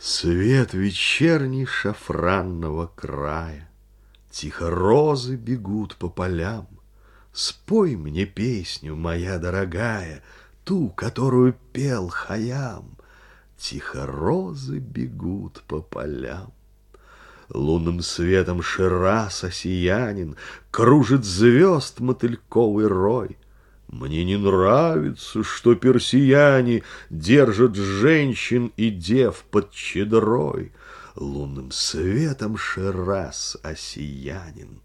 Свет вечерний шафранного края, Тихо розы бегут по полям. Спой мне песню, моя дорогая, Ту, которую пел Хаям. Тихо розы бегут по полям. Лунным светом Ширас осиянин Кружит звезд мотыльковый рой — мне не нравится, что персияне Держат женщин и дев под чедрой, Лунным светом Шираз осиянин.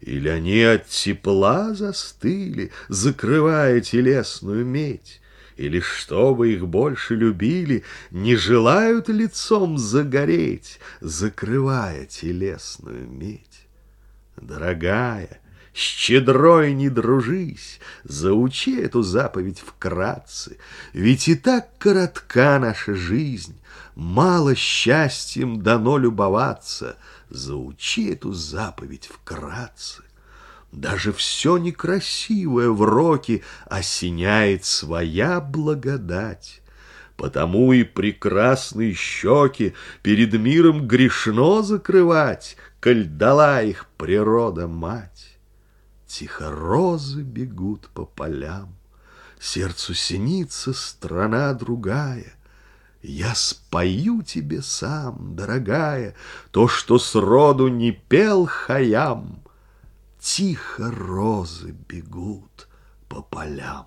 Или они от тепла застыли, Закрывая телесную медь, Или, чтобы их больше любили, Не желают лицом загореть, Закрывая телесную медь. Дорогая, щедрой не дружись, заучи эту заповедь вкратце, Ведь и так коротка наша жизнь, мало счастьем дано любоваться, Заучи эту заповедь вкратце. Даже все некрасивое в роке осеняет своя благодать. Потому и прекрасные щеки перед миром грешно закрывать, Коль дала их природа-мать. Тихо розы бегут по полям, Сердцу синится страна другая. Я спою тебе сам, дорогая, То, что сроду не пел Хаям. Тихо розы бегут по полям.